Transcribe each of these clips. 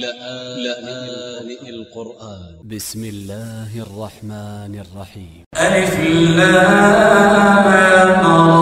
لآن القرآن. ب س م الله الرحمن الرحيم. ألف لام را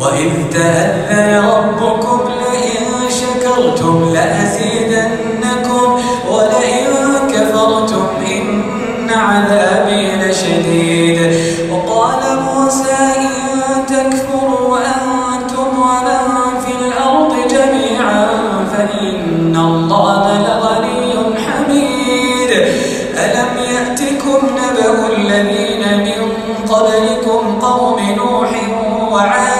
وإذ تأذن ربكم لئن شكرتم لأزيدنكم ولئن كفرتم إن عذابي لشديد. وقال موسى إن تكفروا أنتم ومن في الأرض جميعا فإن الله لغني حميد. ألم يأتكم نبأ الذين من قبلكم قوم نوح وعاد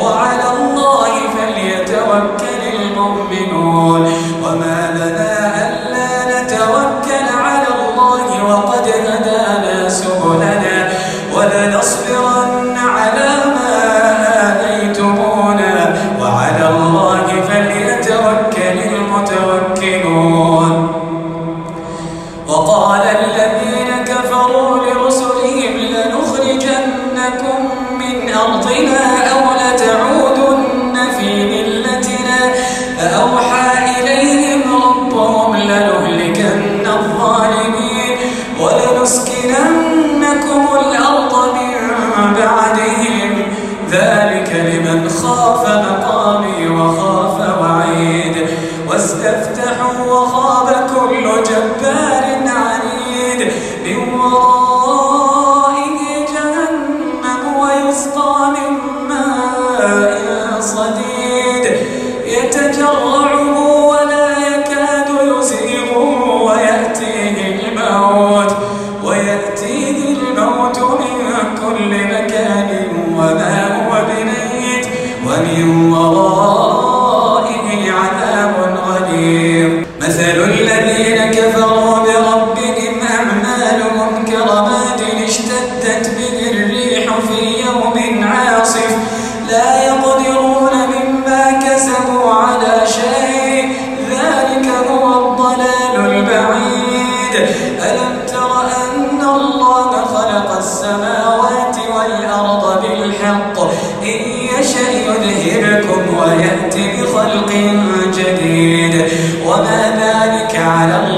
وعلى الله فليتوكل المؤمنون. وما لنا ألا نتوكل على الله وقد هدانا سبلنا. ولنصبرن على ما آذيتمونا وعلى الله فليتوكل المتوكلون. وقال الذين كفروا لرسلهم لنخرجنكم من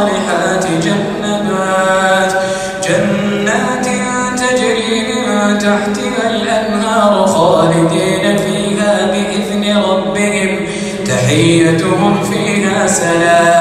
الصالحات جنات جنات تجري من تحتها الأنهار خالدين فيها بإذن ربهم تحيتهم فيها سلام.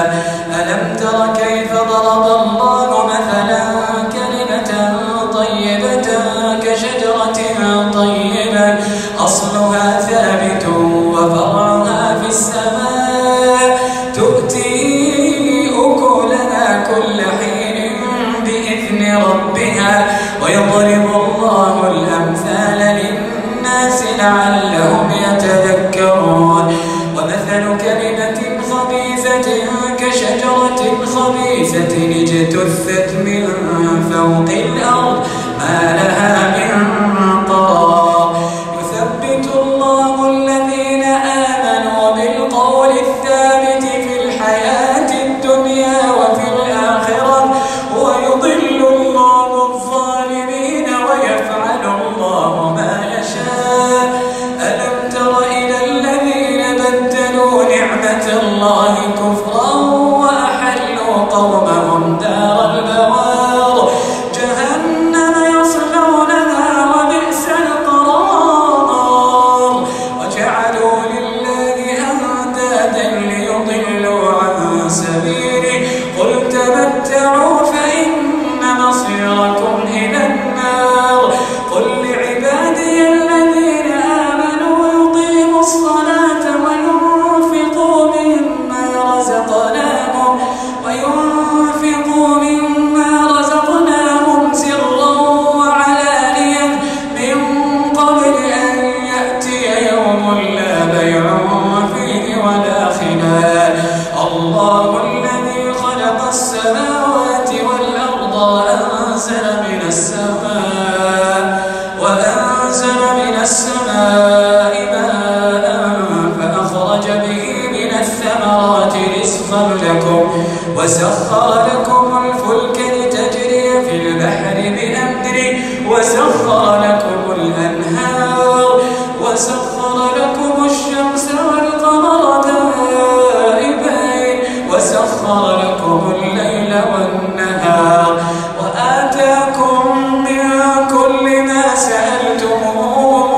البحر بأمره وسخر لكم الأنهار وسخر لكم الشمس والقمر دائبين وسخر لكم الليل والنهار وآتاكم من كل ما سألتموه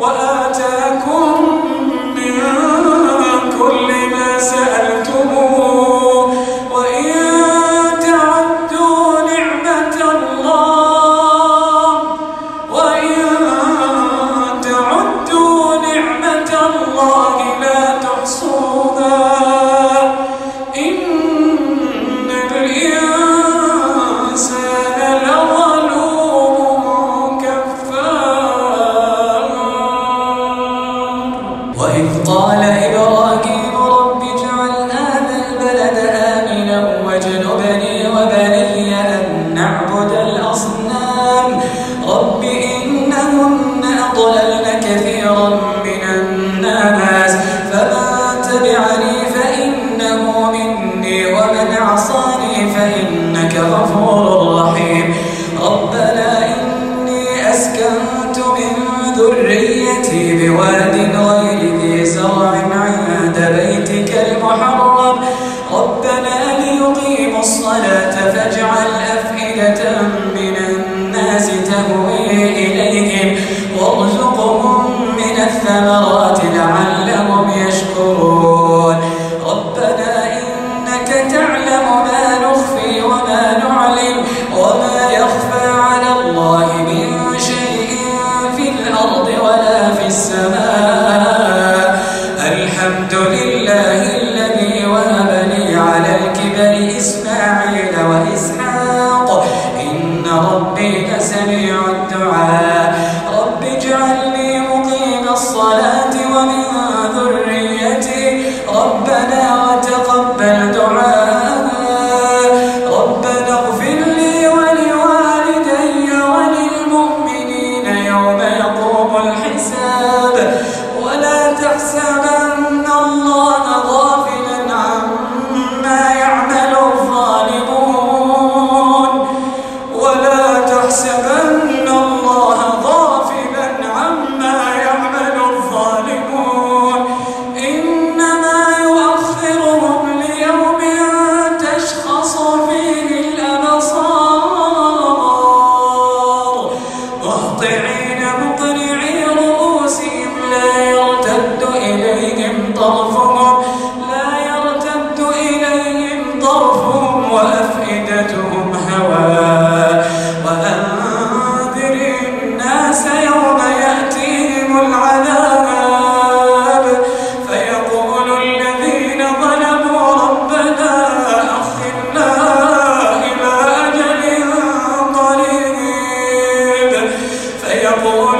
وآتاكم من كل ما سألتموه وإن 네, 네, 네. Therefore, يقول الذين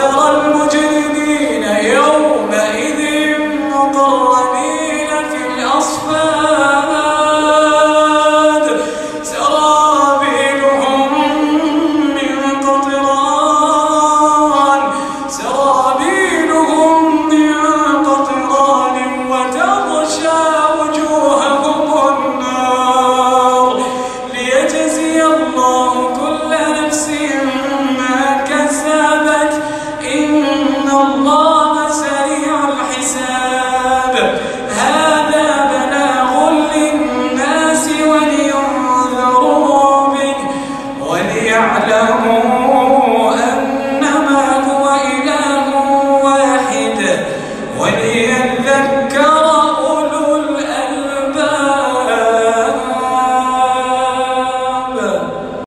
أجر المؤمنين